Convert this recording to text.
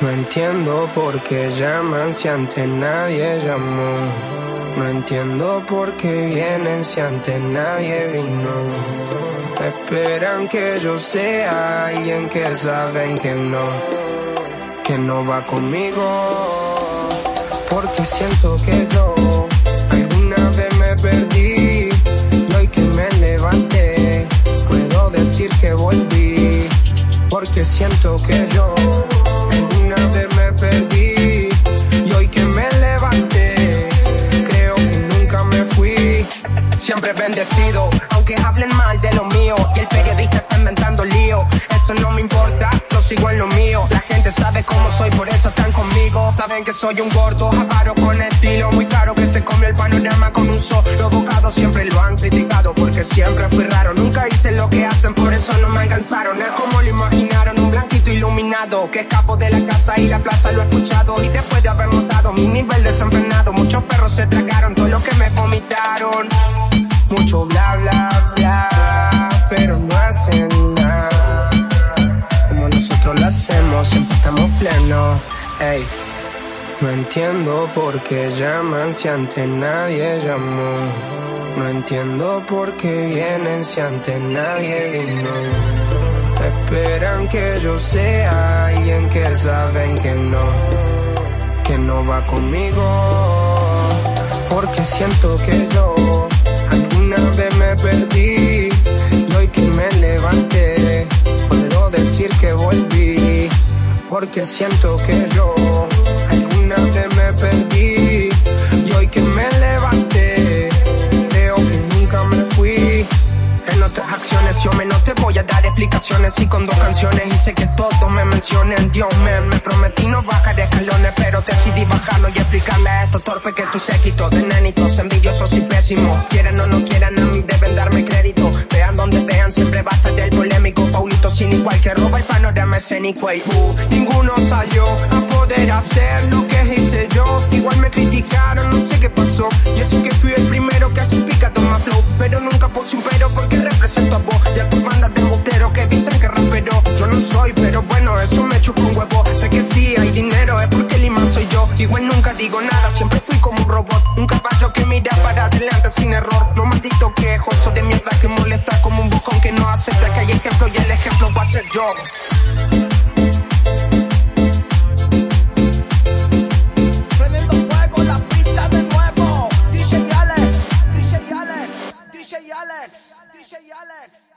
No entiendo por qué llaman si antes nadie llamó. No entiendo por qué vienen si antes nadie vino. Esperan que yo sea alguien que saben que no, que no va conmigo. Porque siento que yo alguna vez me perdí y hoy que me levanté puedo decir que volví. Porque siento que yo Siempre bendecido, aunque hablen mal de lo mío y el periodista está inventando lío. Eso no me importa, yo sigo en lo mío. La gente sabe cómo soy, por eso están conmigo. Saben que soy un gordo, avaro con estilo. Muy claro que se comió el panorama con un solo bocado. Siempre lo han criticado porque siempre fui raro. Nunca hice lo que hacen, por eso no me alcanzaron. Es como lo imaginaron, un blanquito iluminado. Que escapo de la casa y la plaza lo he escuchado. Y después de haber notado mi nivel desenfrenado, muchos perros se tragaron Ey. No entiendo por qué llaman si antes nadie llamó. No entiendo por qué vienen si antes nadie vino. Esperan que yo sea alguien que saben que no, que no va conmigo. Porque siento que yo alguna vez Porque siento que yo alguna vez me perdí y hoy que me levanté creo que nunca me fui. En otras acciones yo me no te voy a dar explicaciones y con dos canciones hice que todos me mencionen. Dios me, me prometí no bajar escalones, pero decidí bajarlo y explicarle a estos torpes que tú séquito de nenitos envidiosos y pésimos. Quieran o no quieran a mí deben darme crédito. Vean donde vean, siempre basta del polémico. Y uh, ninguno salió a poder hacer lo que hice yo. Igual me criticaron, no sé qué pasó. Y eso que fui el primero que así pica toma flow. Pero nunca puse un pero porque represento a vos. Y a tus bandas de moteros que dicen que rapero. Yo no soy, pero bueno, eso me chupa un huevo. Sé que sí hay dinero, es porque el imán soy yo. Igual nunca digo nada, siempre fui como un robot. Un caballo que mira para adelante sin error. No maldito quejoso de mierda que molesta como un bocón que no acepta que hay ejemplo y el ejemplo va a ser yo. Alex! DJ Alex!